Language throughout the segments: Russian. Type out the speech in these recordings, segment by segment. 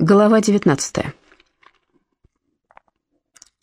Глава 19.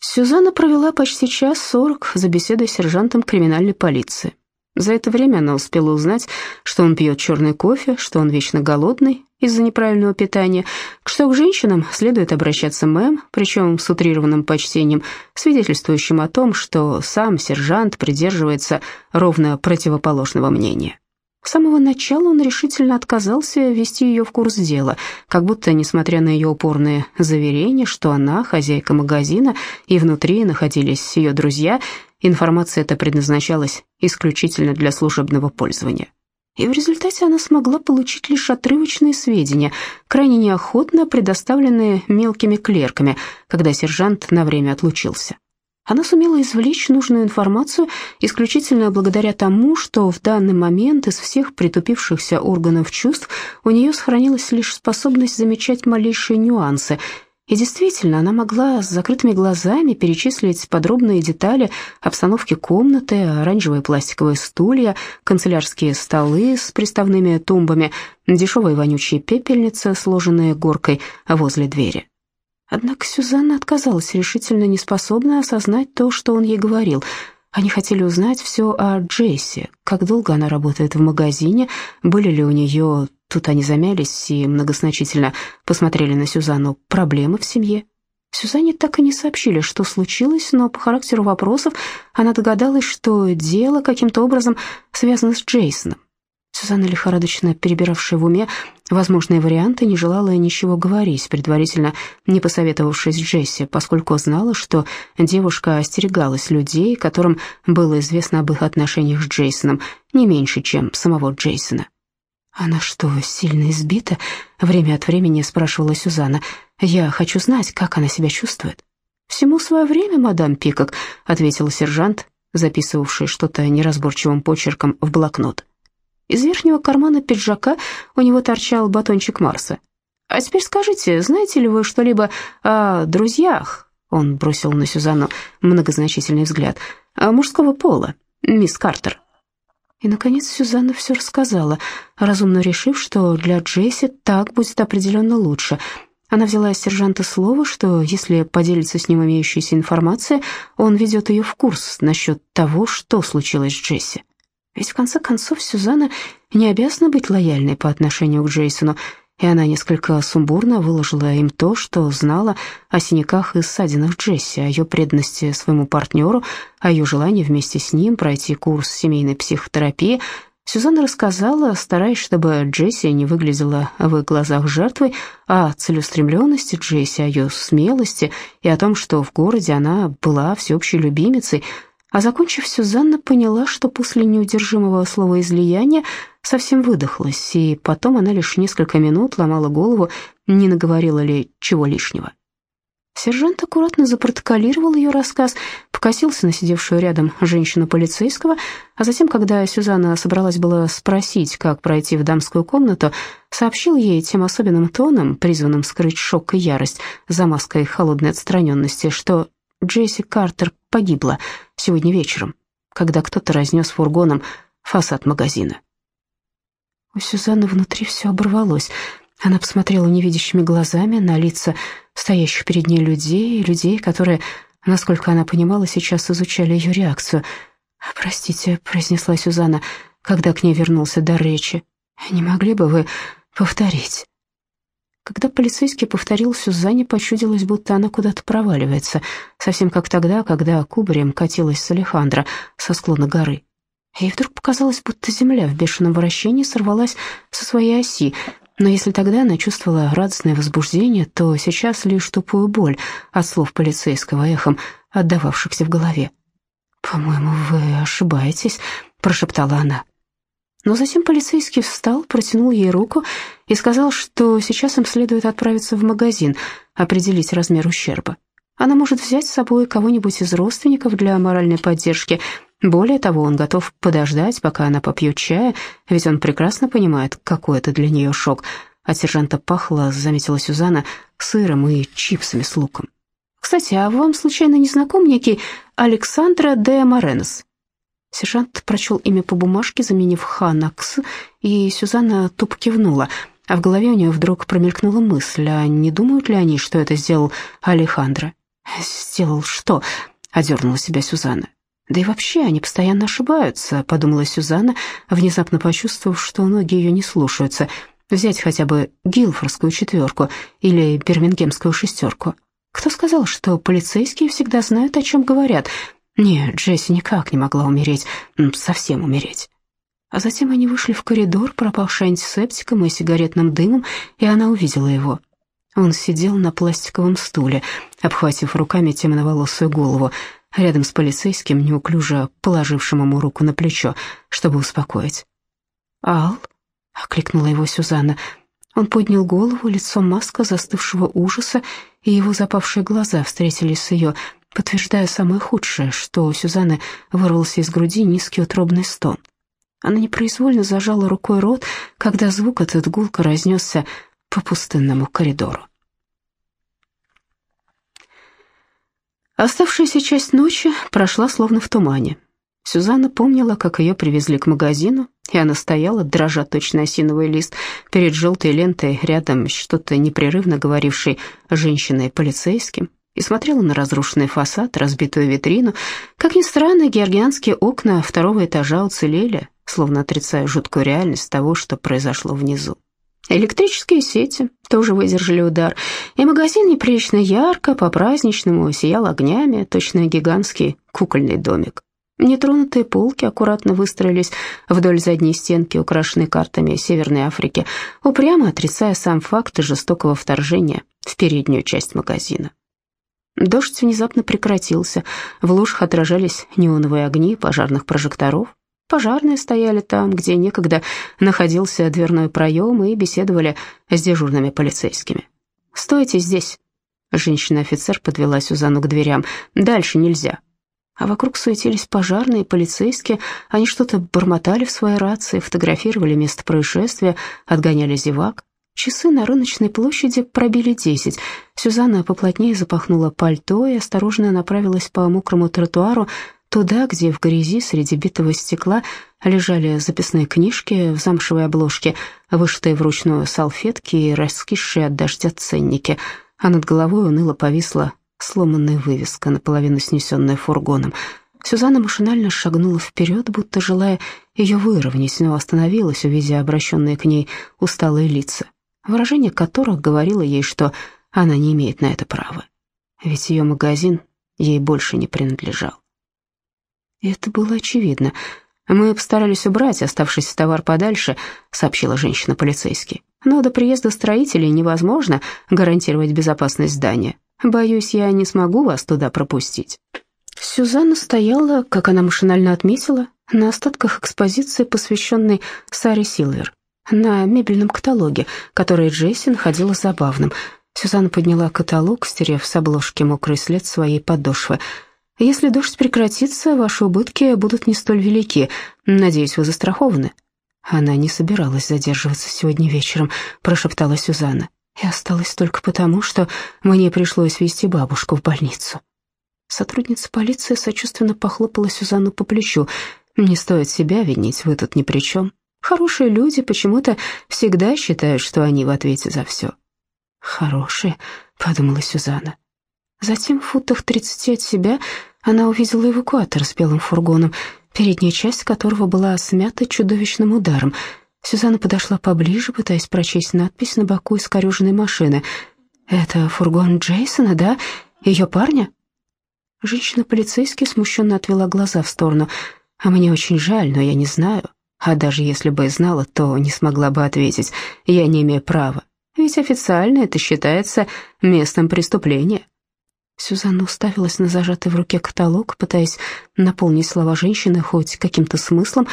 Сюзанна провела почти час сорок за беседой с сержантом криминальной полиции. За это время она успела узнать, что он пьет черный кофе, что он вечно голодный из-за неправильного питания, что к женщинам следует обращаться мэм, причем с утрированным почтением, свидетельствующим о том, что сам сержант придерживается ровно противоположного мнения. С самого начала он решительно отказался вести ее в курс дела, как будто, несмотря на ее упорные заверения, что она хозяйка магазина и внутри находились ее друзья, информация эта предназначалась исключительно для служебного пользования. И в результате она смогла получить лишь отрывочные сведения, крайне неохотно предоставленные мелкими клерками, когда сержант на время отлучился. Она сумела извлечь нужную информацию исключительно благодаря тому, что в данный момент из всех притупившихся органов чувств у нее сохранилась лишь способность замечать малейшие нюансы. И действительно, она могла с закрытыми глазами перечислить подробные детали обстановки комнаты, оранжевые пластиковые стулья, канцелярские столы с приставными тумбами, дешевые вонючие пепельницы, сложенные горкой возле двери. Однако Сюзанна отказалась, решительно неспособная осознать то, что он ей говорил. Они хотели узнать все о Джесси, как долго она работает в магазине, были ли у нее, тут они замялись и многозначительно посмотрели на Сюзанну, проблемы в семье. Сюзанне так и не сообщили, что случилось, но по характеру вопросов она догадалась, что дело каким-то образом связано с Джейсоном. Сюзанна, лихорадочно перебиравшая в уме возможные варианты, не желала ничего говорить, предварительно не посоветовавшись Джесси, поскольку знала, что девушка остерегалась людей, которым было известно об их отношениях с Джейсоном, не меньше, чем самого Джейсона. «Она что, сильно избита?» — время от времени спрашивала Сюзанна. «Я хочу знать, как она себя чувствует». «Всему свое время, мадам Пикок», — ответила сержант, записывавший что-то неразборчивым почерком в блокнот. Из верхнего кармана пиджака у него торчал батончик Марса. «А теперь скажите, знаете ли вы что-либо о друзьях?» Он бросил на Сюзанну многозначительный взгляд. «Мужского пола, мисс Картер». И, наконец, Сюзанна все рассказала, разумно решив, что для Джесси так будет определенно лучше. Она взяла из сержанта слово, что если поделится с ним имеющейся информацией, он ведет ее в курс насчет того, что случилось с Джесси. Ведь в конце концов Сюзанна не обязана быть лояльной по отношению к Джейсону, и она несколько сумбурно выложила им то, что знала о синяках и ссадинах Джесси, о ее преданности своему партнеру, о ее желании вместе с ним пройти курс семейной психотерапии. Сюзанна рассказала, стараясь, чтобы Джесси не выглядела в их глазах жертвой, о целеустремленности Джесси, о ее смелости и о том, что в городе она была всеобщей любимицей – а закончив, Сюзанна поняла, что после неудержимого слова излияния совсем выдохлась, и потом она лишь несколько минут ломала голову, не наговорила ли чего лишнего. Сержант аккуратно запротоколировал ее рассказ, покосился на сидевшую рядом женщину полицейского, а затем, когда Сюзанна собралась было спросить, как пройти в дамскую комнату, сообщил ей тем особенным тоном, призванным скрыть шок и ярость за маской холодной отстраненности, что Джесси Картер погибла сегодня вечером, когда кто-то разнес фургоном фасад магазина. У Сюзанны внутри все оборвалось. Она посмотрела невидящими глазами на лица стоящих перед ней людей, людей, которые, насколько она понимала, сейчас изучали ее реакцию. «Простите», — произнесла Сюзанна, когда к ней вернулся дар речи. «Не могли бы вы повторить?» Когда полицейский повторил Сюзанне, почудилось, будто она куда-то проваливается, совсем как тогда, когда кубарем катилась с Алехандро со склона горы. Ей вдруг показалось, будто земля в бешеном вращении сорвалась со своей оси, но если тогда она чувствовала радостное возбуждение, то сейчас лишь тупую боль от слов полицейского эхом, отдававшихся в голове. «По-моему, вы ошибаетесь», — прошептала она. Но затем полицейский встал, протянул ей руку и сказал, что сейчас им следует отправиться в магазин, определить размер ущерба. Она может взять с собой кого-нибудь из родственников для моральной поддержки. Более того, он готов подождать, пока она попьет чая, ведь он прекрасно понимает, какой это для нее шок. От сержанта пахло, заметила Сюзанна, сыром и чипсами с луком. «Кстати, а вам случайно не знаком некий Александра де Моренос?» Сержант прочел имя по бумажке, заменив «Ханакс», и Сюзанна туп кивнула. а в голове у нее вдруг промелькнула мысль, а не думают ли они, что это сделал Алехандро? «Сделал что?» — одернула себя Сюзанна. «Да и вообще они постоянно ошибаются», — подумала Сюзанна, внезапно почувствовав, что ноги ее не слушаются. «Взять хотя бы Гилфорскую четверку или Бирмингемскую шестерку. Кто сказал, что полицейские всегда знают, о чем говорят? Нет, Джесси никак не могла умереть, совсем умереть». А затем они вышли в коридор, пропавший антисептиком и сигаретным дымом, и она увидела его. Он сидел на пластиковом стуле, обхватив руками темноволосую голову, рядом с полицейским, неуклюже положившим ему руку на плечо, чтобы успокоить. «Ал?» — окликнула его Сюзанна. Он поднял голову, лицо маска застывшего ужаса, и его запавшие глаза встретились с ее, подтверждая самое худшее, что у Сюзанны вырвался из груди низкий утробный стон. Она непроизвольно зажала рукой рот, когда звук этот гулко разнесся по пустынному коридору. Оставшаяся часть ночи прошла словно в тумане. Сюзанна помнила, как ее привезли к магазину, и она стояла, дрожа точно осиновый лист, перед желтой лентой рядом что-то непрерывно говорившей женщиной полицейским, и смотрела на разрушенный фасад, разбитую витрину. Как ни странно, георгианские окна второго этажа уцелели, словно отрицая жуткую реальность того, что произошло внизу. Электрические сети тоже выдержали удар, и магазин неприлично ярко, по-праздничному сиял огнями, точно гигантский кукольный домик. Нетронутые полки аккуратно выстроились вдоль задней стенки, украшенной картами Северной Африки, упрямо отрицая сам факт жестокого вторжения в переднюю часть магазина. Дождь внезапно прекратился, в лужах отражались неоновые огни пожарных прожекторов, Пожарные стояли там, где некогда находился дверной проем, и беседовали с дежурными полицейскими. «Стойте здесь!» Женщина-офицер подвела Сюзанну к дверям. «Дальше нельзя!» А вокруг суетились пожарные, полицейские. Они что-то бормотали в своей рации, фотографировали место происшествия, отгоняли зевак. Часы на рыночной площади пробили десять. Сюзанна поплотнее запахнула пальто и осторожно направилась по мокрому тротуару, Туда, где в грязи среди битого стекла лежали записные книжки в замшевой обложке, вышитые вручную салфетки и раскисшие от дождя ценники, а над головой уныло повисла сломанная вывеска, наполовину снесенная фургоном. Сюзанна машинально шагнула вперед, будто желая ее выровнять, но остановилась, увидя обращенные к ней усталые лица, выражение которых говорило ей, что она не имеет на это права. Ведь ее магазин ей больше не принадлежал. Это было очевидно. «Мы постарались убрать оставшийся товар подальше», — сообщила женщина-полицейский. «Но до приезда строителей невозможно гарантировать безопасность здания. Боюсь, я не смогу вас туда пропустить». Сюзанна стояла, как она машинально отметила, на остатках экспозиции, посвященной Саре Силвер, на мебельном каталоге, который Джейси находила забавным. Сюзанна подняла каталог, стерев с обложки мокрый след своей подошвы — если дождь прекратится, ваши убытки будут не столь велики. Надеюсь, вы застрахованы». «Она не собиралась задерживаться сегодня вечером», — прошептала Сюзанна. «И осталось только потому, что мне пришлось везти бабушку в больницу». Сотрудница полиции сочувственно похлопала Сюзанну по плечу. «Не стоит себя винить, вы тут ни при чем. Хорошие люди почему-то всегда считают, что они в ответе за все». «Хорошие», — подумала Сюзанна. Затем в футах тридцати от себя она увидела эвакуатор с белым фургоном, передняя часть которого была смята чудовищным ударом. Сюзанна подошла поближе, пытаясь прочесть надпись на боку искореженной машины. «Это фургон Джейсона, да? Ее парня?» Женщина-полицейский смущенно отвела глаза в сторону. «А мне очень жаль, но я не знаю. А даже если бы знала, то не смогла бы ответить. Я не имею права. Ведь официально это считается местом преступления». Сюзанна уставилась на зажатый в руке каталог, пытаясь наполнить слова женщины хоть каким-то смыслом.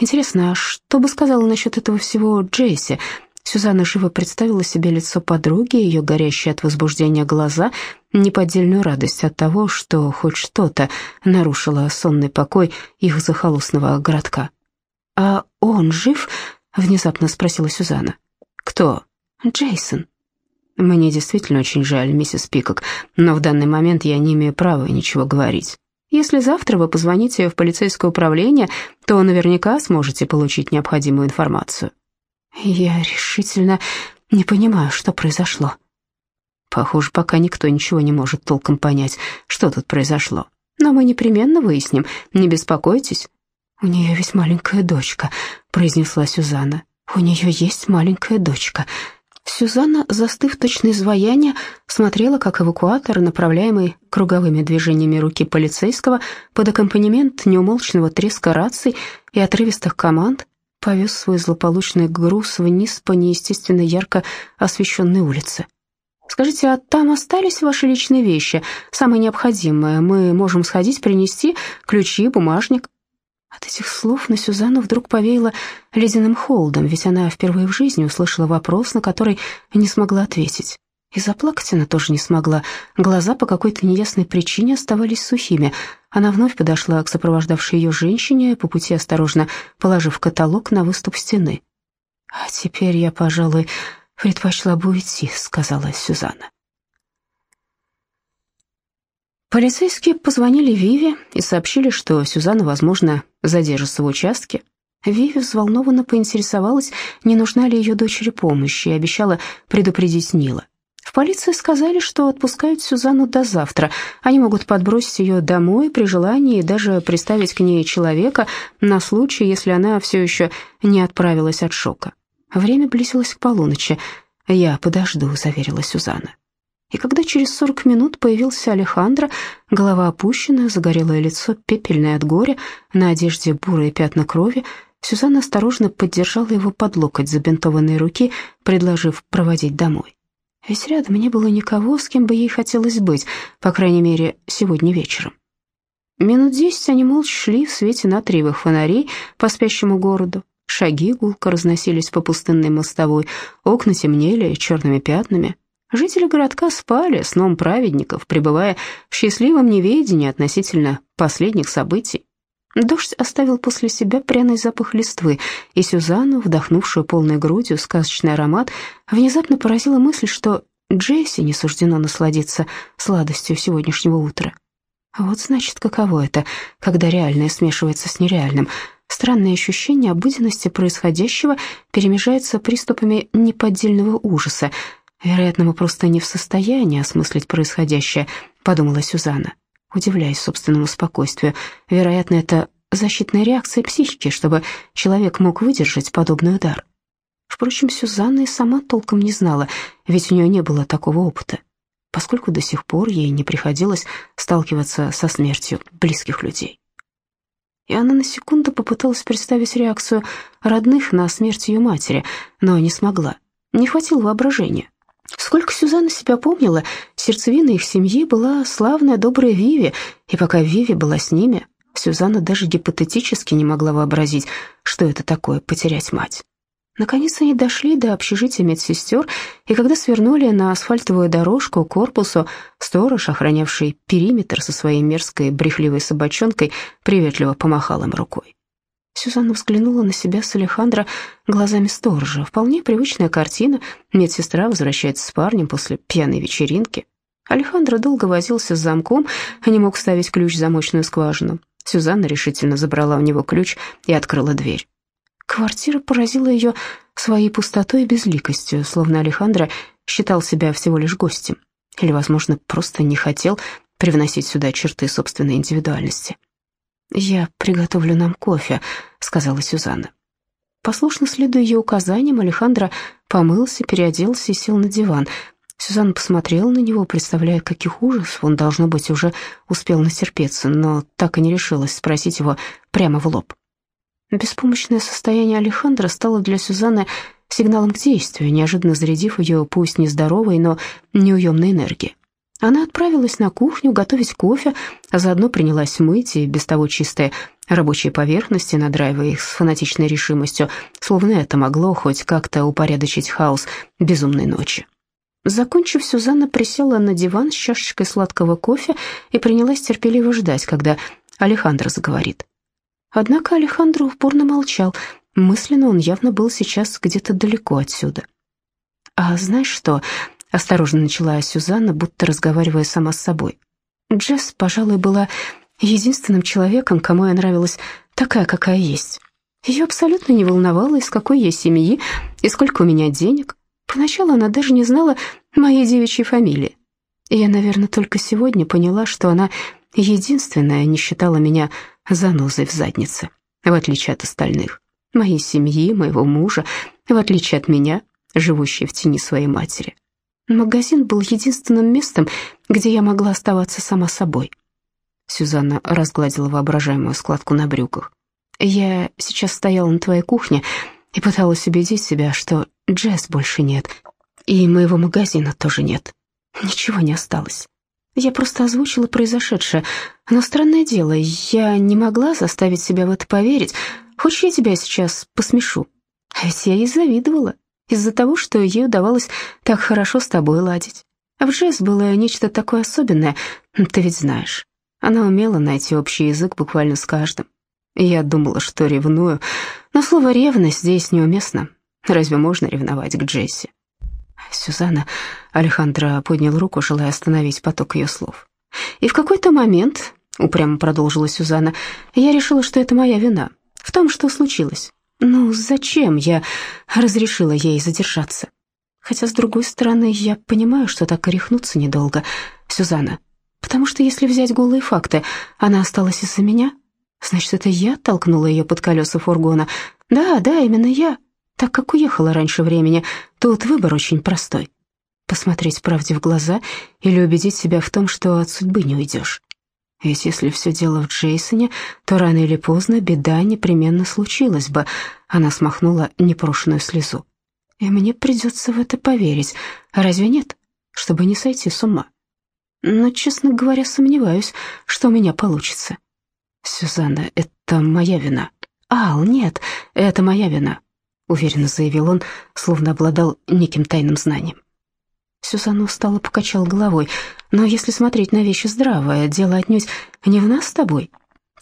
Интересно, а что бы сказала насчет этого всего Джейси? Сюзанна живо представила себе лицо подруги, ее горящие от возбуждения глаза, неподдельную радость от того, что хоть что-то нарушило сонный покой их захолустного городка. «А он жив?» — внезапно спросила Сюзанна. «Кто?» «Джейсон». Мне действительно очень жаль, миссис Пикок, но в данный момент я не имею права ничего говорить. Если завтра вы позвоните в полицейское управление, то наверняка сможете получить необходимую информацию. Я решительно не понимаю, что произошло. Похоже, пока никто ничего не может толком понять, что тут произошло. Но мы непременно выясним, не беспокойтесь. У нее ведь маленькая дочка, произнесла Сюзанна. У нее есть маленькая дочка. Сюзанна, застыв точно изваяние, смотрела, как эвакуатор, направляемый круговыми движениями руки полицейского под аккомпанемент неумолчного треска раций и отрывистых команд, повез свой злополучный груз вниз по неестественно ярко освещенной улице. «Скажите, а там остались ваши личные вещи, самые необходимые? Мы можем сходить, принести ключи, бумажник?» От этих слов на Сюзанну вдруг повеяло ледяным холодом, ведь она впервые в жизни услышала вопрос, на который не смогла ответить. И заплакать она тоже не смогла. Глаза по какой-то неясной причине оставались сухими. Она вновь подошла к сопровождавшей ее женщине, по пути осторожно положив каталог на выступ стены. «А теперь я, пожалуй, предпочла бы уйти», — сказала Сюзанна. Полицейские позвонили Виве и сообщили, что Сюзанна, возможно, задержится в участке. Виви взволнованно поинтересовалась, не нужна ли ее дочери помощь, и обещала предупредить Нила. В полиции сказали, что отпускают Сюзанну до завтра. Они могут подбросить ее домой при желании и даже приставить к ней человека на случай, если она все еще не отправилась от шока. Время близилось к полуночи. «Я подожду», — заверила Сюзанна. И когда через сорок минут появился Алехандро, голова опущена, загорелое лицо пепельное от горя, на одежде бурые пятна крови, Сюзанна осторожно поддержала его под локоть забинтованной руки, предложив проводить домой. Ведь рядом не было никого, с кем бы ей хотелось быть, по крайней мере, сегодня вечером. Минут десять они молча шли в свете натриевых фонарей по спящему городу. Шаги гулко разносились по пустынной мостовой, окна темнели черными пятнами. Жители городка спали сном праведников, пребывая в счастливом неведении относительно последних событий. Дождь оставил после себя пряный запах листвы, и Сюзанну, вдохнувшую полной грудью сказочный аромат, внезапно поразила мысль, что Джесси не суждено насладиться сладостью сегодняшнего утра. Вот значит, каково это, когда реальное смешивается с нереальным. Странное ощущение обыденности происходящего перемежается приступами неподдельного ужаса, «Вероятно, мы просто не в состоянии осмыслить происходящее», — подумала Сюзанна, удивляясь собственному спокойствию. «Вероятно, это защитная реакция психики, чтобы человек мог выдержать подобный удар». Впрочем, Сюзанна и сама толком не знала, ведь у нее не было такого опыта, поскольку до сих пор ей не приходилось сталкиваться со смертью близких людей. И она на секунду попыталась представить реакцию родных на смерть ее матери, но не смогла. Не хватило воображения. Сколько Сюзанна себя помнила, сердцевиной их семьи была славная добрая Виви, и пока Виви была с ними, Сюзанна даже гипотетически не могла вообразить, что это такое потерять мать. Наконец они дошли до общежития медсестер, и когда свернули на асфальтовую дорожку к корпусу, сторож, охранявший периметр со своей мерзкой брехливой собачонкой, приветливо помахал им рукой. Сюзанна взглянула на себя с Алехандро глазами сторожа. Вполне привычная картина. Медсестра возвращается с парнем после пьяной вечеринки. Алехандро долго возился с замком, а не мог вставить ключ в замочную скважину. Сюзанна решительно забрала у него ключ и открыла дверь. Квартира поразила ее своей пустотой и безликостью, словно Алехандро считал себя всего лишь гостем. Или, возможно, просто не хотел привносить сюда черты собственной индивидуальности. «Я приготовлю нам кофе», — сказала Сюзанна. Послушно следуя ее указаниям, Алехандро помылся, переоделся и сел на диван. Сюзанна посмотрела на него, представляя, каких ужасов он, должно быть, уже успел натерпеться, но так и не решилась спросить его прямо в лоб. Беспомощное состояние Алехандро стало для Сюзанны сигналом к действию, неожиданно зарядив ее пусть нездоровой, но неуемной энергией. Она отправилась на кухню готовить кофе, а заодно принялась мыть и без того чистые рабочие поверхности, надраивая их с фанатичной решимостью, словно это могло хоть как-то упорядочить хаос безумной ночи. Закончив, Сюзанна присела на диван с чашечкой сладкого кофе и принялась терпеливо ждать, когда Алехандро заговорит. Однако Алехандро упорно молчал. Мысленно он явно был сейчас где-то далеко отсюда. «А знаешь что?» Осторожно начала Сюзанна, будто разговаривая сама с собой. Джесс, пожалуй, была единственным человеком, кому я нравилась такая, какая есть. Ее абсолютно не волновало, из какой я семьи и сколько у меня денег. Поначалу она даже не знала моей девичьей фамилии. Я, наверное, только сегодня поняла, что она единственная не считала меня занозой в заднице, в отличие от остальных, моей семьи, моего мужа, в отличие от меня, живущей в тени своей матери. Магазин был единственным местом, где я могла оставаться сама собой. Сюзанна разгладила воображаемую складку на брюках. Я сейчас стояла на твоей кухне и пыталась убедить себя, что Джесс больше нет, и моего магазина тоже нет. Ничего не осталось. Я просто озвучила произошедшее. Но странное дело, я не могла заставить себя в это поверить. Хочешь, я тебя сейчас посмешу? А ведь я ей завидовала из-за того, что ей удавалось так хорошо с тобой ладить. А в Джесс было нечто такое особенное, ты ведь знаешь. Она умела найти общий язык буквально с каждым. Я думала, что ревную, но слово «ревность» здесь неуместно. Разве можно ревновать к Джесси? Сюзанна Алехандро поднял руку, желая остановить поток ее слов. И в какой-то момент, упрямо продолжила Сюзанна, я решила, что это моя вина в том, что случилось. Ну, зачем я разрешила ей задержаться? Хотя, с другой стороны, я понимаю, что так орехнуться недолго, Сюзанна. Потому что если взять голые факты, она осталась из-за меня. Значит, это я толкнула ее под колеса фургона. Да, да, именно я. Так как уехала раньше времени, тут выбор очень простой. Посмотреть правде в глаза или убедить себя в том, что от судьбы не уйдешь. Ведь если все дело в Джейсоне, то рано или поздно беда непременно случилась бы. Она смахнула непрошенную слезу. И мне придется в это поверить. Разве нет? Чтобы не сойти с ума. Но, честно говоря, сомневаюсь, что у меня получится. Сюзанна, это моя вина. Ал, нет, это моя вина. — уверенно заявил он, словно обладал неким тайным знанием. Сюзанна устало покачала головой. «Но если смотреть на вещи здраво, дело отнюдь не в нас с тобой.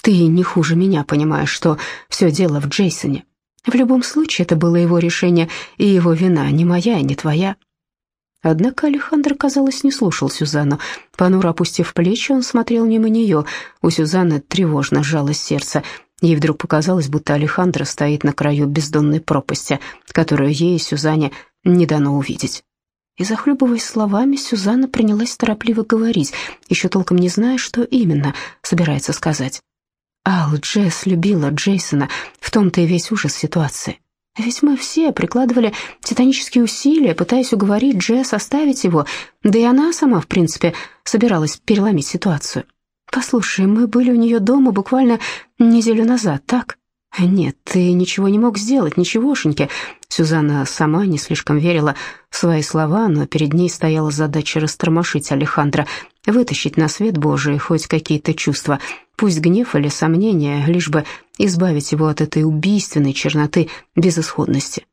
Ты не хуже меня понимаешь, что все дело в Джейсоне. В любом случае, это было его решение и его вина, не моя и не твоя». Однако Александр, казалось, не слушал Сюзанну. Понуро опустив плечи, он смотрел мимо нее. У Сюзанны тревожно сжалось сердце. Ей вдруг показалось, будто Алехандро стоит на краю бездонной пропасти, которую ей и Сюзанне не дано увидеть. И, захлебываясь словами, Сюзанна принялась торопливо говорить, еще толком не зная, что именно собирается сказать. Ал, Джесс любила Джейсона, в том-то и весь ужас ситуации. Ведь мы все прикладывали титанические усилия, пытаясь уговорить Джесс оставить его, да и она сама, в принципе, собиралась переломить ситуацию. «Послушай, мы были у нее дома буквально неделю назад, так?» «Нет, ты ничего не мог сделать, ничегошеньки». Сюзанна сама не слишком верила в свои слова, но перед ней стояла задача растормошить Алехандра, вытащить на свет Божий хоть какие-то чувства, пусть гнев или сомнения, лишь бы избавить его от этой убийственной черноты безысходности.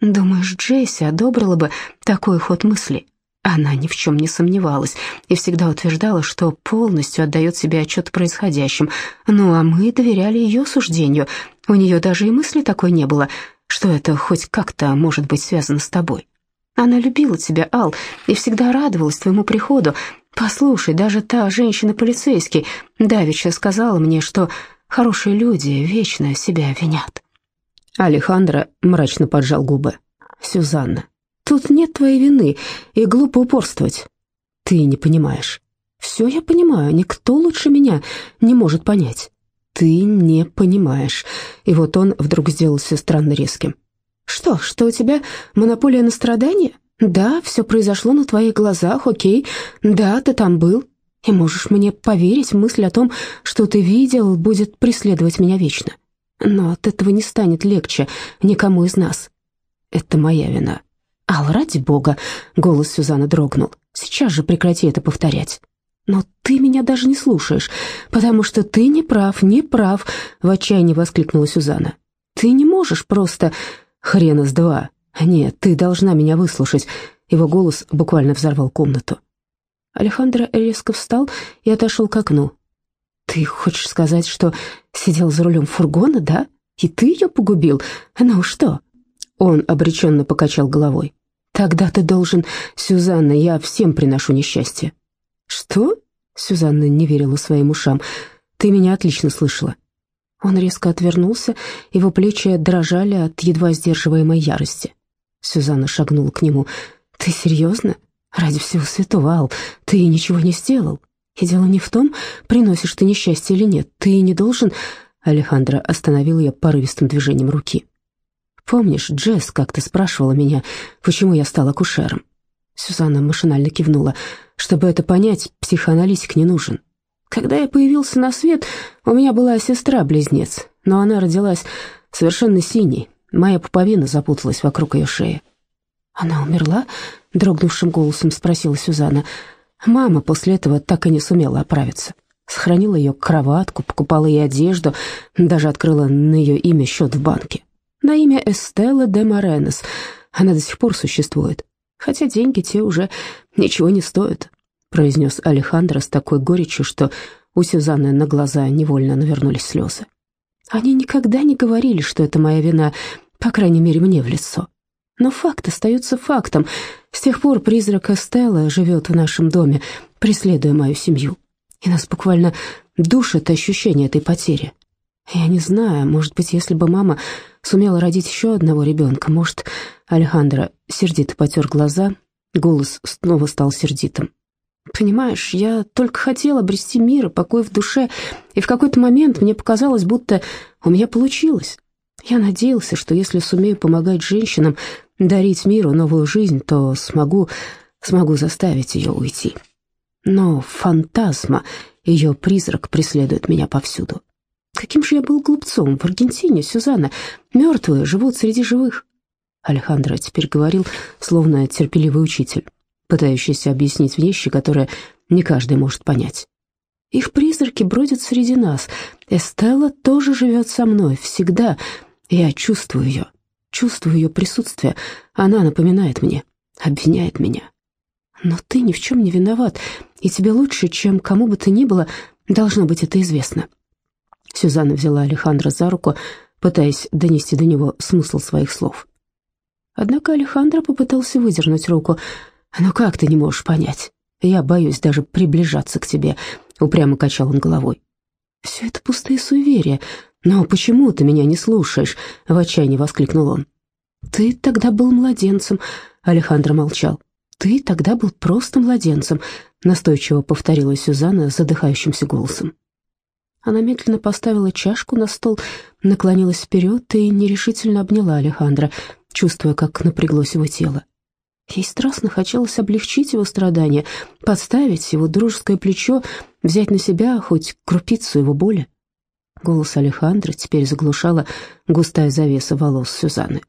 «Думаешь, Джесси одобрила бы такой ход мыслей?» Она ни в чем не сомневалась и всегда утверждала, что полностью отдает себе отчет в происходящем. Ну, а мы доверяли ее суждению. У нее даже и мысли такой не было, что это хоть как-то может быть связано с тобой. Она любила тебя, Ал, и всегда радовалась твоему приходу. Послушай, даже та женщина-полицейский давеча сказала мне, что хорошие люди вечно себя винят. Алехандро мрачно поджал губы. «Сюзанна, Тут нет твоей вины, и глупо упорствовать. Ты не понимаешь. Все я понимаю, никто лучше меня не может понять. Ты не понимаешь. И вот он вдруг сделался странно резким. Что, что у тебя монополия на страдания? Да, все произошло на твоих глазах, окей. Да, ты там был. И можешь мне поверить, мысль о том, что ты видел, будет преследовать меня вечно. Но от этого не станет легче никому из нас. Это моя вина. «Ал, ради бога!» — голос Сюзанны дрогнул. «Сейчас же прекрати это повторять». «Но ты меня даже не слушаешь, потому что ты не прав, не прав!» — в отчаянии воскликнула Сюзанна. «Ты не можешь просто... Хрена с два! Нет, ты должна меня выслушать!» Его голос буквально взорвал комнату. Алехандро резко встал и отошел к окну. «Ты хочешь сказать, что сидел за рулем фургона, да? И ты ее погубил? Ну что?» Он обреченно покачал головой. «Тогда ты должен... Сюзанна, я всем приношу несчастье». «Что?» — Сюзанна не верила своим ушам. «Ты меня отлично слышала». Он резко отвернулся, его плечи дрожали от едва сдерживаемой ярости. Сюзанна шагнула к нему. «Ты серьезно? Ради всего святого, Ал, ты ничего не сделал. И дело не в том, приносишь ты несчастье или нет. Ты не должен...» Алехандро остановил ее порывистым движением руки. «Помнишь, Джесс как-то спрашивала меня, почему я стала акушером?» Сюзанна машинально кивнула. «Чтобы это понять, психоаналитик не нужен. Когда я появился на свет, у меня была сестра-близнец, но она родилась совершенно синей. Моя пуповина запуталась вокруг ее шеи. «Она умерла?» — дрогнувшим голосом спросила Сюзанна. Мама после этого так и не сумела оправиться. Сохранила ее кроватку, покупала ей одежду, даже открыла на ее имя счет в банке. На имя Эстелла де Моренес. Она до сих пор существует, хотя деньги те уже ничего не стоят произнес Алехандро с такой горечью, что у Сюзанны на глаза невольно навернулись слезы. Они никогда не говорили, что это моя вина, по крайней мере, мне в лицо. Но факт остается фактом. С тех пор призрак Эстелла живет в нашем доме, преследуя мою семью. И нас буквально душит ощущение этой потери. Я не знаю, может быть, если бы мама сумела родить еще одного ребенка, может, Алехандро сердито потер глаза, голос снова стал сердитым. Понимаешь, я только хотела обрести мир и покой в душе, и в какой-то момент мне показалось, будто у меня получилось. Я надеялся, что если сумею помогать женщинам дарить миру новую жизнь, то смогу, смогу заставить ее уйти. Но фантазма, ее призрак преследует меня повсюду. Каким же я был глупцом в Аргентине, Сюзанна. Мертвые живут среди живых. Алехандро теперь говорил, словно терпеливый учитель пытающийся объяснить вещи, которые не каждый может понять. Их призраки бродят среди нас. Эстелла тоже живет со мной, всегда. Я чувствую ее, чувствую ее присутствие. Она напоминает мне, обвиняет меня. Но ты ни в чем не виноват, и тебе лучше, чем кому бы то ни было, должно быть это известно. Сюзанна взяла Алехандро за руку, пытаясь донести до него смысл своих слов. Однако Алехандро попытался выдернуть руку — «Ну как ты не можешь понять? Я боюсь даже приближаться к тебе», — упрямо качал он головой. «Все это пустые суеверия. Но почему ты меня не слушаешь?» — в отчаянии воскликнул он. «Ты тогда был младенцем», — Алехандро молчал. «Ты тогда был просто младенцем», — настойчиво повторила Сюзанна задыхающимся голосом. Она медленно поставила чашку на стол, наклонилась вперед и нерешительно обняла Алехандро, чувствуя, как напряглось его тело. Ей страстно хотелось облегчить его страдания, подставить его дружеское плечо, взять на себя хоть крупицу его боли. Голос Алехандра теперь заглушала густая завеса волос Сюзанны.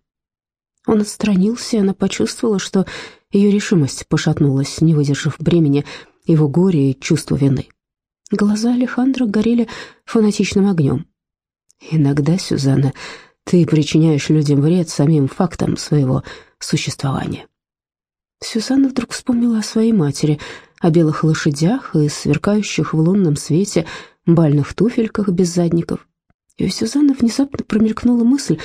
Он отстранился, и она почувствовала, что ее решимость пошатнулась, не выдержав бремени его горя и чувства вины. Глаза Алехандра горели фанатичным огнем. «Иногда, Сюзанна, ты причиняешь людям вред самим фактом своего существования». Сюзанна вдруг вспомнила о своей матери, о белых лошадях и сверкающих в лунном свете бальных туфельках без задников. И у Сюзанны внезапно промелькнула мысль,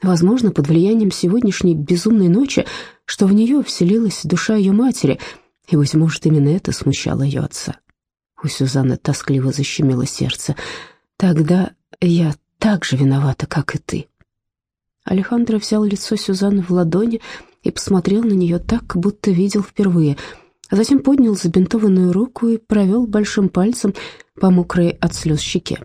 возможно, под влиянием сегодняшней безумной ночи, что в нее вселилась душа ее матери, и, быть может, именно это смущало ее отца. У Сюзанны тоскливо защемило сердце. «Тогда я так же виновата, как и ты». Алехандро взял лицо Сюзанны в ладони, и посмотрел на нее так, будто видел впервые, а затем поднял забинтованную руку и провел большим пальцем по мокрой от слез щеке.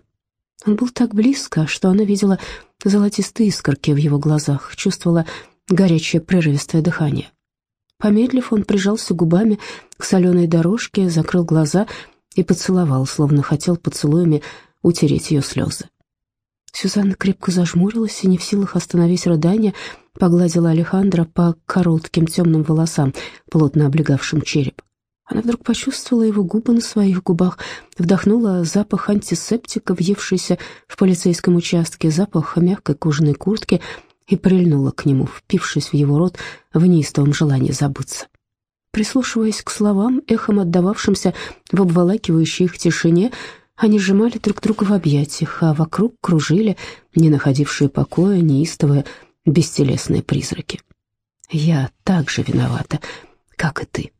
Он был так близко, что она видела золотистые искорки в его глазах, чувствовала горячее прерывистое дыхание. Помедлив, он прижался губами к соленой дорожке, закрыл глаза и поцеловал, словно хотел поцелуями утереть ее слезы. Сюзанна крепко зажмурилась и, не в силах остановить рыдание, погладила Алехандро по коротким темным волосам, плотно облегавшим череп. Она вдруг почувствовала его губы на своих губах, вдохнула запах антисептика, въевшийся в полицейском участке, запах мягкой кожаной куртки и прильнула к нему, впившись в его рот в неистовом желании забыться. Прислушиваясь к словам, эхом отдававшимся в обволакивающей их тишине, они сжимали друг друга в объятиях, а вокруг кружили, не находившие покоя, неистовые, бестелесные призраки. «Я так же виновата, как и ты».